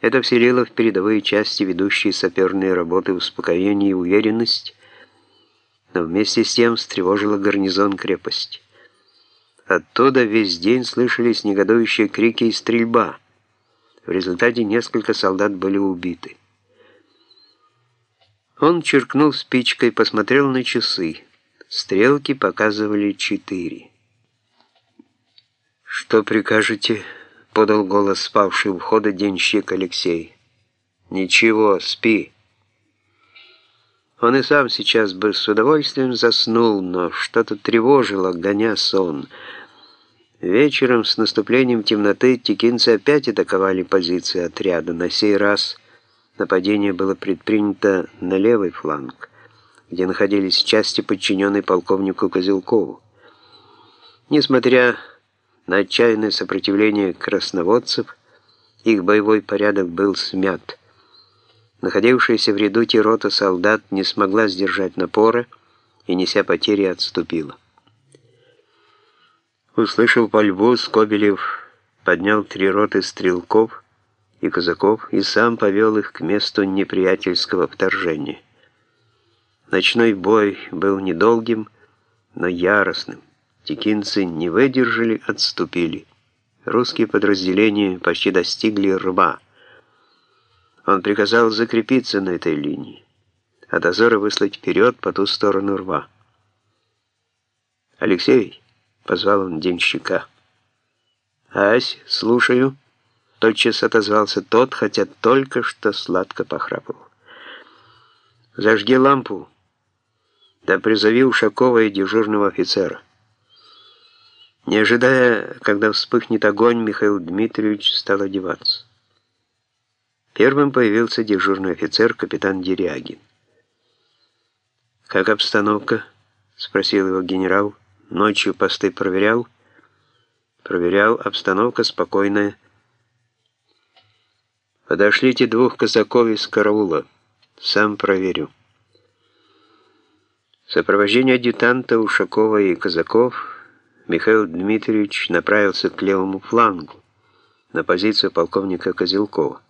Это вселило в передовые части ведущие саперные работы успокоение и уверенность, но вместе с тем встревожило гарнизон крепости. Оттуда весь день слышались негодующие крики и стрельба. В результате несколько солдат были убиты. Он черкнул спичкой, посмотрел на часы. Стрелки показывали четыре. «Что прикажете?» — подал голос спавший у входа денщик Алексей. «Ничего, спи». Он и сам сейчас бы с удовольствием заснул, но что-то тревожило, гоня сон. Вечером с наступлением темноты текинцы опять атаковали позиции отряда. На сей раз нападение было предпринято на левый фланг, где находились части, подчиненные полковнику Козелкову. Несмотря на отчаянное сопротивление красноводцев, их боевой порядок был смят. Находившаяся в ряду рота солдат не смогла сдержать напора и, неся потери, отступила. Услышав пальбу, Скобелев поднял три роты стрелков и казаков и сам повел их к месту неприятельского вторжения. Ночной бой был недолгим, но яростным. Текинцы не выдержали, отступили. Русские подразделения почти достигли рва. Он приказал закрепиться на этой линии, а дозоры выслать вперед по ту сторону рва. «Алексей!» — позвал он денщика. «Ась, слушаю!» — тотчас отозвался тот, хотя только что сладко похрапывал. «Зажги лампу, да призови Ушакова и дежурного офицера». Не ожидая, когда вспыхнет огонь, Михаил Дмитриевич стал одеваться. Первым появился дежурный офицер, капитан Дерягин. «Как обстановка?» — спросил его генерал. «Ночью посты проверял?» «Проверял. Обстановка спокойная». «Подошлите двух казаков из караула. Сам проверю». В сопровождении адъютанта Ушакова и казаков Михаил Дмитриевич направился к левому флангу, на позицию полковника Козелкова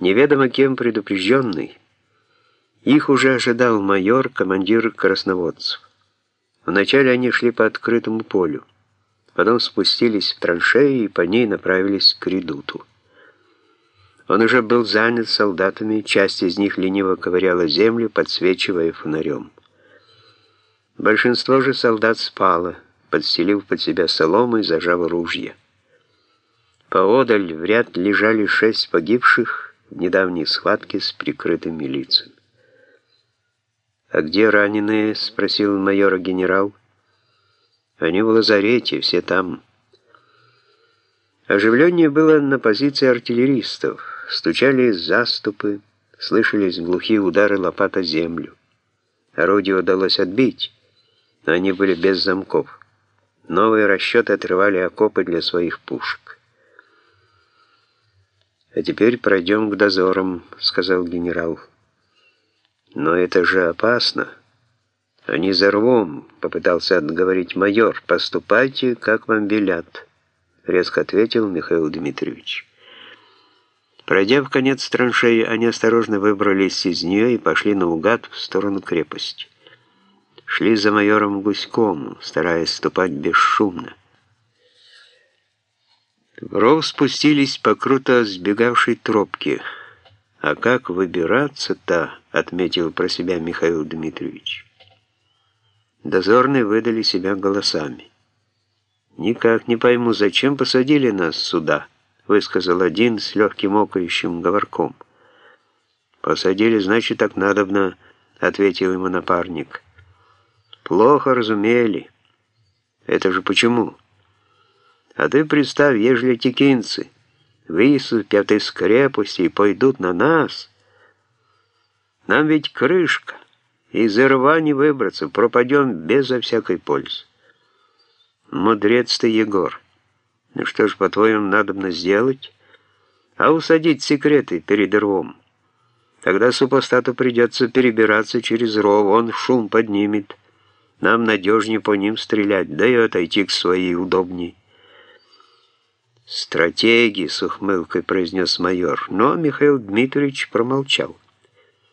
неведомо кем предупрежденный, их уже ожидал майор, командир красноводцев. Вначале они шли по открытому полю, потом спустились в траншеи и по ней направились к редуту. Он уже был занят солдатами, часть из них лениво ковыряла землю, подсвечивая фонарем. Большинство же солдат спало, подстелив под себя солому и зажав ружья. Поодаль в ряд лежали шесть погибших, недавней схватке с прикрытыми лицами. «А где раненые?» — спросил майора генерал. «Они в лазарете, все там». Оживление было на позиции артиллеристов. Стучали заступы, слышались глухие удары лопата землю. Орудие удалось отбить, но они были без замков. Новые расчеты отрывали окопы для своих пушек. «А теперь пройдем к дозорам», — сказал генерал. «Но это же опасно. Они за рвом», — попытался отговорить майор. «Поступайте, как вам велят», — резко ответил Михаил Дмитриевич. Пройдя в конец траншеи, они осторожно выбрались из нее и пошли наугад в сторону крепости. Шли за майором Гуськом, стараясь ступать бесшумно. Ров спустились по круто сбегавшей тропке. «А как выбираться-то?» — отметил про себя Михаил Дмитриевич. Дозорные выдали себя голосами. «Никак не пойму, зачем посадили нас сюда?» — высказал один с легким окающим говорком. «Посадили, значит, так надобно», — ответил ему напарник. «Плохо разумели. Это же почему?» А ты представь, ежели текинцы выступят из крепости и пойдут на нас, нам ведь крышка, из рва не выбраться, пропадем безо всякой пользы. Мудрец ты, Егор. Ну что ж, по-твоему, надобно сделать? А усадить секреты перед рвом. Тогда супостату придется перебираться через ров, он шум поднимет. Нам надежнее по ним стрелять, да и отойти к своей удобней. «Стратеги», — с ухмылкой произнес майор, но Михаил Дмитриевич промолчал.